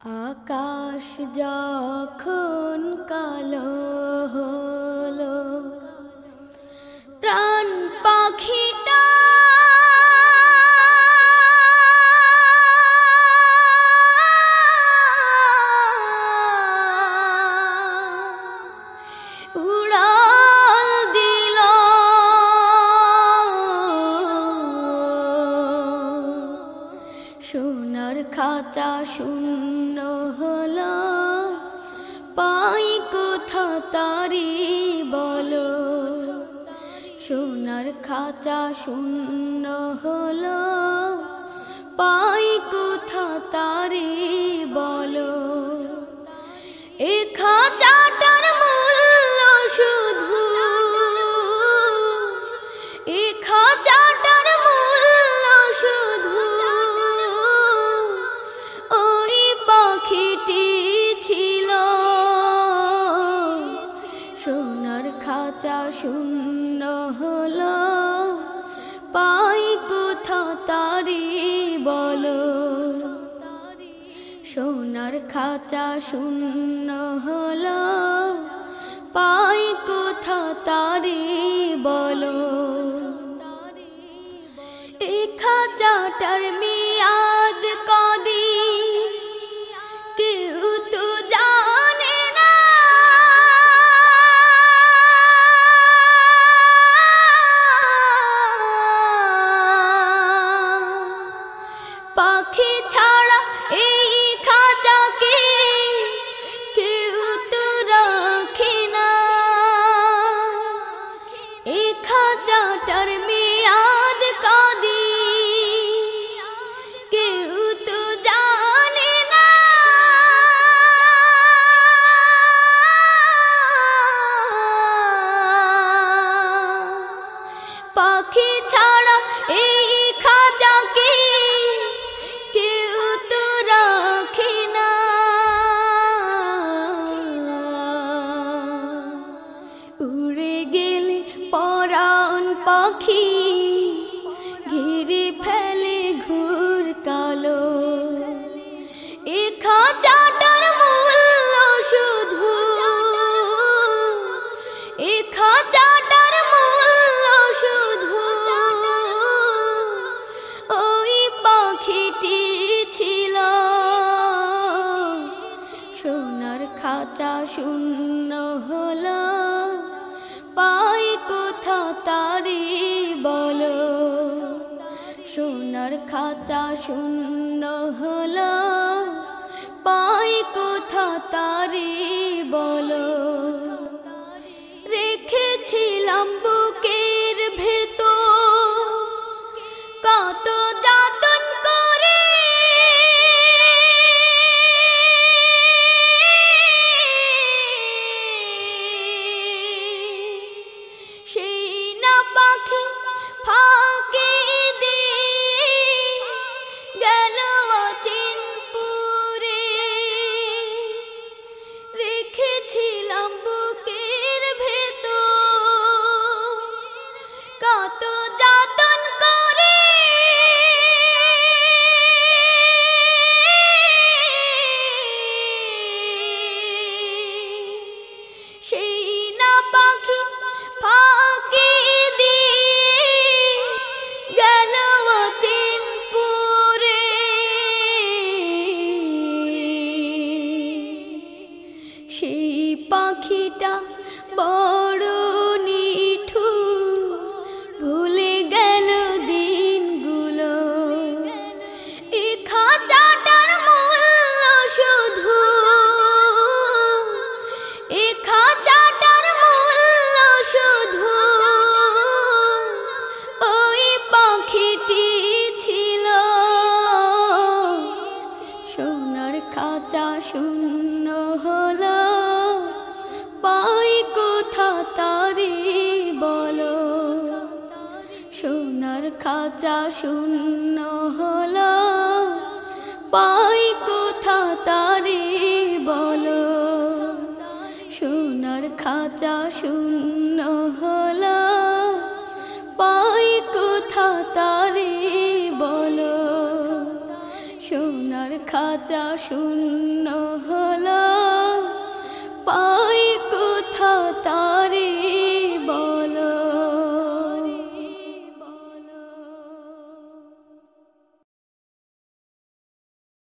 আকাশ যখন কালো হলো প্রাণ পাখিটা সোনার খাঁচা শূন্য হলো। পাই কোথা তারি বলো। সোনার খাঁচা শূন্য হলো। পাই কোথা তারি বলো। এ খাঁচা শূন্য হলো, পাই কোথা তারি বলো? সোনার খাঁচা শূন্য হলো, পাই কোথা তারি বলো? এই খাঁচাটার মিয়াদ কদিন? পাখি ঘিরে ফেলে ঘুর কালো। এ খাঁচাটার মূল্য শুধু। এ খাঁচাটার মূল্য শুধু। ওই পাখিটি ছিল সোনার খাঁচা শূন্য হলো। কোথা তারি বলো। সোনার খাঁচা শূন্য হলো। পাই কোথা তারি বলো। রেখেছিলাম বুকের ভেতর। কত যতন Oh. তারি বলো, সোনার খাঁচা শূন্য হলো, পাই কোথা তারি বলো, সোনার খাঁচা শূন্য হলো, পাই কোথা তারি বলো, সোনার খাঁচা শূন্য হলো, পাই কোথা